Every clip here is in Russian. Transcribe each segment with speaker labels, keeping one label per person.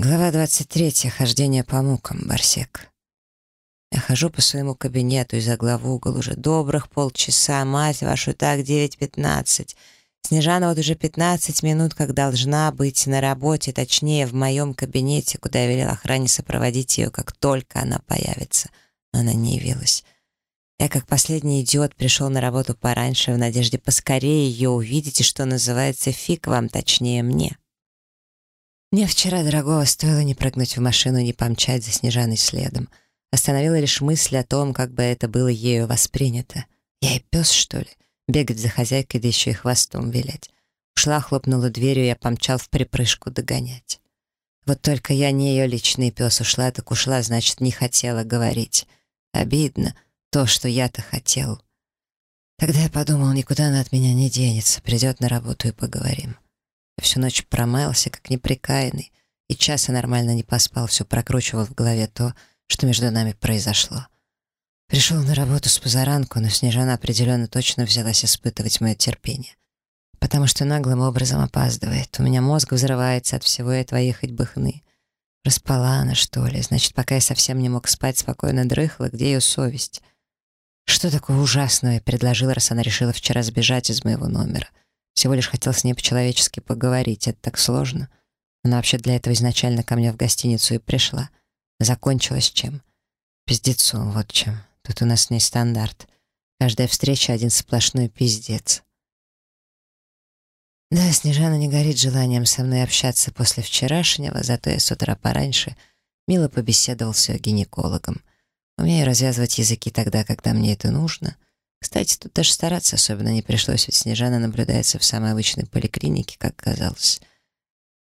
Speaker 1: Глава 23. Хождение по мукам. Барсек. Я хожу по своему кабинету из угла в угол уже добрых полчаса. Мать вашу, так, 9.15. Снежана вот уже 15 минут, как должна быть на работе, точнее, в моем кабинете, куда я велел охране сопроводить ее, как только она появится. Она не явилась. Я, как последний идиот, пришел на работу пораньше, в надежде поскорее ее увидеть, и, что называется, фиг вам, точнее, мне. Мне вчера дорогого стоило не прыгнуть в машину, не помчать за Снежаной следом. Остановила лишь мысль о том, как бы это было ею воспринято. Я и пес, что ли? Бегать за хозяйкой, да еще и хвостом вилять. Ушла, хлопнула дверью, я помчал в припрыжку догонять. Вот только я не ее личный пес, ушла так ушла, значит, не хотела говорить. Обидно, то, что я-то хотел. Тогда я подумал, никуда она от меня не денется, придет на работу и поговорим. Всю ночь промаялся, как неприкаянный, и часа нормально не поспал, все прокручивал в голове то, что между нами произошло. Пришел на работу с позаранку, но Снежана определенно точно взялась испытывать мое терпение. Потому что наглым образом опаздывает. У меня мозг взрывается от всего этого ехать бы хны. Распала она, что ли? Значит, пока я совсем не мог спать, спокойно дрыхла, где ее совесть? Что такое ужасное я предложила, раз она решила вчера сбежать из моего номера? Всего лишь хотел с ней по-человечески поговорить. Это так сложно. Она вообще для этого изначально ко мне в гостиницу и пришла. Закончилась чем? Пиздецом, вот чем. Тут у нас с ней стандарт. Каждая встреча — один сплошной пиздец. Да, Снежана не горит желанием со мной общаться после вчерашнего, зато я с утра пораньше мило побеседовал с ее гинекологом. Умею развязывать языки тогда, когда мне это нужно — кстати, тут даже стараться особенно не пришлось, ведь Снежана наблюдается в самой обычной поликлинике, как казалось.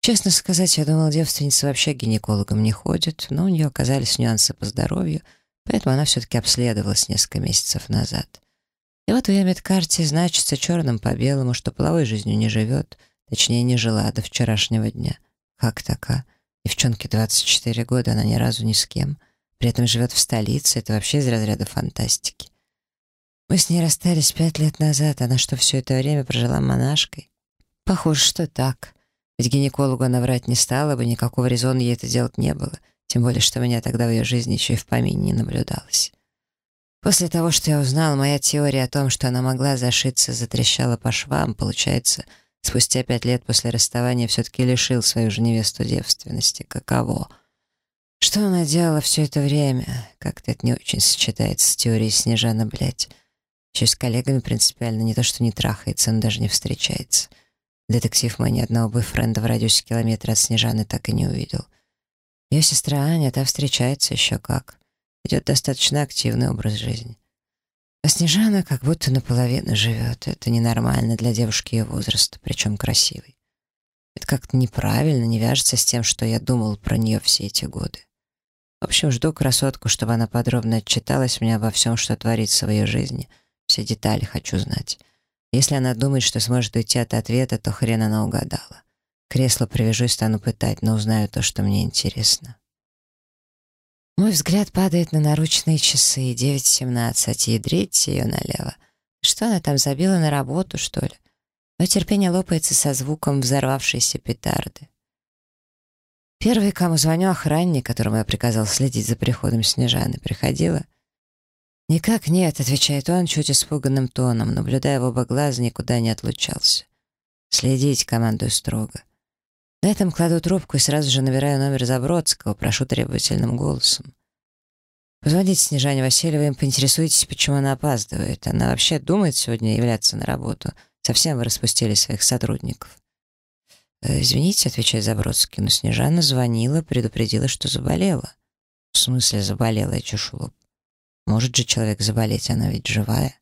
Speaker 1: Честно сказать, я думал, девственницы вообще к гинекологам не ходят, но у нее оказались нюансы по здоровью, поэтому она все-таки обследовалась несколько месяцев назад. И вот в ее медкарте значится черным по белому, что половой жизнью не живет, точнее, не жила до вчерашнего дня. Как така? Девчонке 24 года, она ни разу ни с кем. При этом живет в столице, это вообще из разряда фантастики. Мы с ней расстались пять лет назад. Она что, все это время прожила монашкой? Похоже, что так. Ведь гинекологу она врать не стала бы, никакого резона ей это делать не было. Тем более, что меня тогда в ее жизни еще и в помине не наблюдалось. После того, что я узнал, моя теория о том, что она могла зашиться, затрещала по швам, получается, спустя пять лет после расставания все-таки лишил свою же невесту девственности. Каково? Что она делала все это время? Как-то это не очень сочетается с теорией Снежана, блядь. Еще с коллегами принципиально не то, что не трахается, он даже не встречается. Детектив мой ни одного бойфренда в радиусе километра от Снежаны так и не увидел. Ее сестра Аня, та встречается еще как. Идет достаточно активный образ жизни. А Снежана как будто наполовину живет. Это ненормально для девушки ее возраста, причем красивой. Это как-то неправильно, не вяжется с тем, что я думал про нее все эти годы. В общем, жду красотку, чтобы она подробно отчиталась мне обо всем, что творится в ее жизни — все детали хочу знать. Если она думает, что сможет уйти от ответа, то хрен она угадала. Кресло привяжу и стану пытать, но узнаю то, что мне интересно. Мой взгляд падает на наручные часы. 9.17. Ядрить ее налево. Что она там забила на работу, что ли? Но терпение лопается со звуком взорвавшейся петарды. Первый, кому звоню, охранник, которому я приказал следить за приходом Снежаны, приходила — «Никак нет», — отвечает он чуть испуганным тоном, наблюдая в оба глаза, никуда не отлучался. «Следить», — командую строго. На этом кладу трубку и сразу же набираю номер Забродского, прошу требовательным голосом. Позвоните Снежане Васильевой, поинтересуйтесь, почему она опаздывает. Она вообще думает сегодня являться на работу. Совсем вы распустили своих сотрудников. «Э, «Извините», — отвечает Забродский, но Снежана звонила, предупредила, что заболела. «В смысле заболела?» — я чешу лоб. Может же человек заболеть, она ведь живая.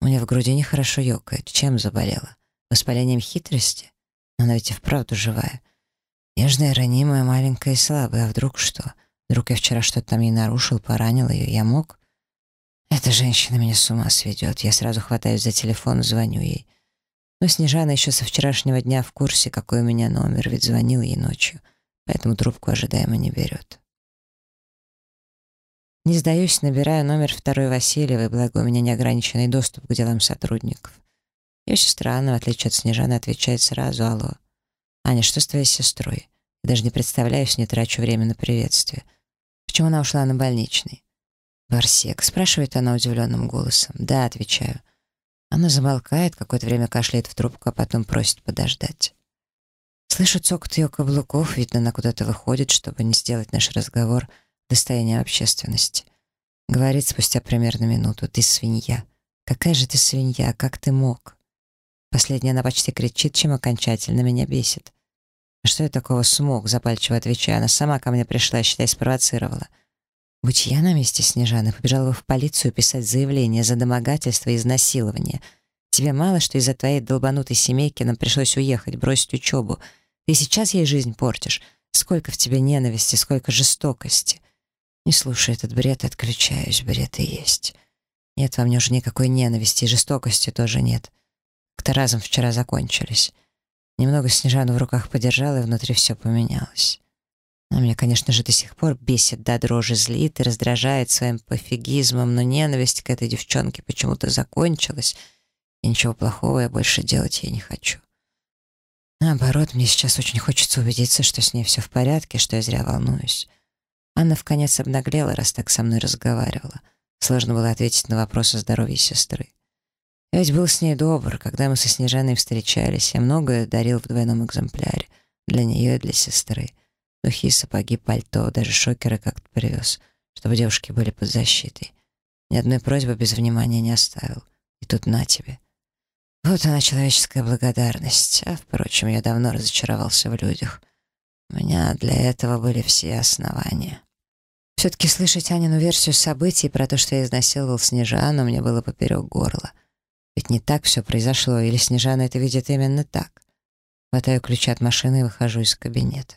Speaker 1: У меня в груди нехорошо ёкает. Чем заболела? Воспалением хитрости? Она ведь и вправду живая. Нежная, ранимая, маленькая и слабая. А вдруг что? Вдруг я вчера что-то там ей нарушил, поранил ее. Я мог? Эта женщина меня с ума сведет. Я сразу хватаюсь за телефон, звоню ей. Но Снежана еще со вчерашнего дня в курсе, какой у меня номер, ведь звонил ей ночью. Поэтому трубку ожидаемо не берет. Не сдаюсь, набираю номер второй Васильевой, благо у меня неограниченный доступ к делам сотрудников. Ее сестра Анна, в отличие от Снежаны, отвечает сразу «Алло». «Аня, что с твоей сестрой? Я даже не представляюсь, не трачу время на приветствие. Почему она ушла на больничный? «Барсек?» — спрашивает она удивленным голосом. «Да», — отвечаю. Она замолкает, какое-то время кашляет в трубку, а потом просит подождать. Слышу цокот ее каблуков, видно, она куда-то выходит, чтобы не сделать наш разговор достоянием общественности. Говорит спустя примерно минуту, «Ты свинья. Какая же ты свинья, как ты мог?» Последняя она почти кричит, чем окончательно меня бесит. «А что я такого смог?» — запальчиво отвечаю. Она сама ко мне пришла, считай, спровоцировала. Будь я на месте Снежаны, побежала бы в полицию писать заявление за домогательство и изнасилование. Тебе мало, что из-за твоей долбанутой семейки нам пришлось уехать, бросить учебу. Ты сейчас ей жизнь портишь. Сколько в тебе ненависти, сколько жестокости. Не слушай этот бред, отключаюсь, бред и есть. Нет во мне уже никакой ненависти и жестокости тоже нет. Как-то разом вчера закончились. Немного Снежану в руках подержала, и внутри все поменялось. Она меня, конечно же, до сих пор бесит до дрожи, злит и раздражает своим пофигизмом, но ненависть к этой девчонке почему-то закончилась, и ничего плохого я больше делать ей не хочу. Наоборот, мне сейчас очень хочется убедиться, что с ней все в порядке, что я зря волнуюсь. Анна в конец обнаглела, раз так со мной разговаривала. Сложно было ответить на вопрос о здоровье сестры. Я ведь был с ней добр, когда мы со Снежаной встречались. Я многое дарил в двойном экземпляре. Для нее и для сестры. Духи, сапоги, пальто, даже шокеры как-то привез, чтобы девушки были под защитой. Ни одной просьбы без внимания не оставил. И тут на тебе. Вот она, человеческая благодарность. А, впрочем, я давно разочаровался в людях. У меня для этого были все основания. Все-таки слышать Анину версию событий про то, что я изнасиловал Снежану, мне было поперек горла. Ведь не так все произошло, или Снежана это видит именно так. Хватаю ключи от машины и выхожу из кабинета.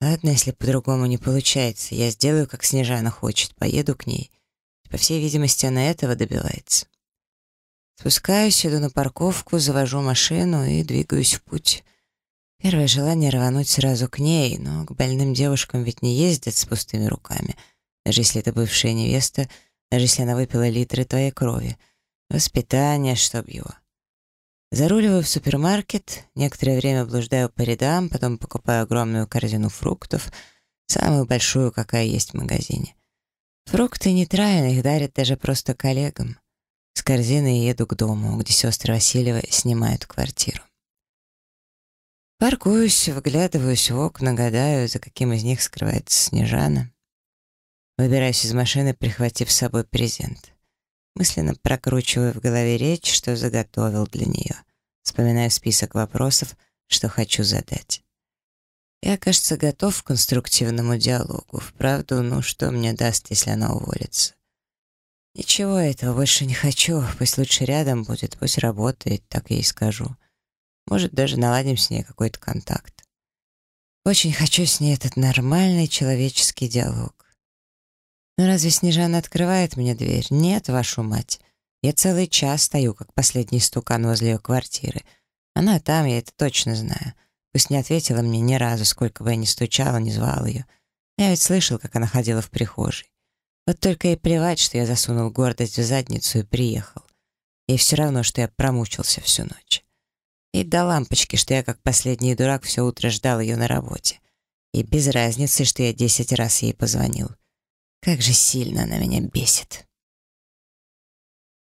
Speaker 1: Ладно, если по-другому не получается, я сделаю, как Снежана хочет, поеду к ней. По всей видимости, она этого добивается. Спускаюсь, иду на парковку, завожу машину и двигаюсь в путь. Первое желание рвануть сразу к ней, но к больным девушкам ведь не ездят с пустыми руками. Даже если это бывшая невеста, даже если она выпила литры твоей крови. Воспитание, чтоб его. Заруливаю в супермаркет, некоторое время блуждаю по рядам, потом покупаю огромную корзину фруктов, самую большую, какая есть в магазине. Фрукты нейтральные, их дарят даже просто коллегам. С корзиной еду к дому, где сестры Васильева снимают квартиру. Паркуюсь, выглядываюсь в окна, гадаю, за каким из них скрывается Снежана. Выбираюсь из машины, прихватив с собой презент. Мысленно прокручиваю в голове речь, что заготовил для нее. Вспоминаю список вопросов, что хочу задать. Я, кажется, готов к конструктивному диалогу. Вправду, ну что мне даст, если она уволится? Ничего этого больше не хочу. Пусть лучше рядом будет, пусть работает, так я и скажу. Может, даже наладим с ней какой-то контакт. Очень хочу с ней этот нормальный человеческий диалог. Но разве Снежана открывает мне дверь? Нет, вашу мать. Я целый час стою, как последний стукан возле ее квартиры. Она там, я это точно знаю. Пусть не ответила мне ни разу, сколько бы я ни стучала, ни звал ее. Я ведь слышал, как она ходила в прихожей. Вот только и плевать, что я засунул гордость в задницу и приехал. Ей все равно, что я промучился всю ночь. И до лампочки, что я как последний дурак все утро ждал ее на работе. И без разницы, что я десять раз ей позвонил. Как же сильно она меня бесит.